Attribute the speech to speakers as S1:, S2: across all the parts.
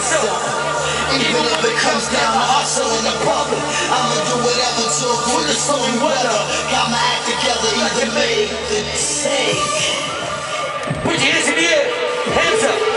S1: Even if it comes down to hustling the public, I'ma do whatever to avoid the stormy weather. Got my act together, either make the take. Put your hands in the air. Hands up.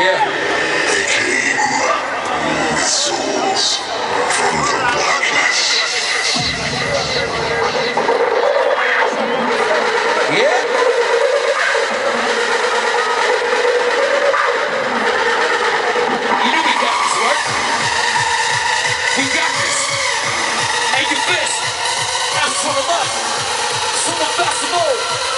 S1: Yeah.
S2: Souls from the blackness.
S1: Yeah. You know we got this, right? We got this. Hey, you fish. That's from the left. Summer festival. Hard,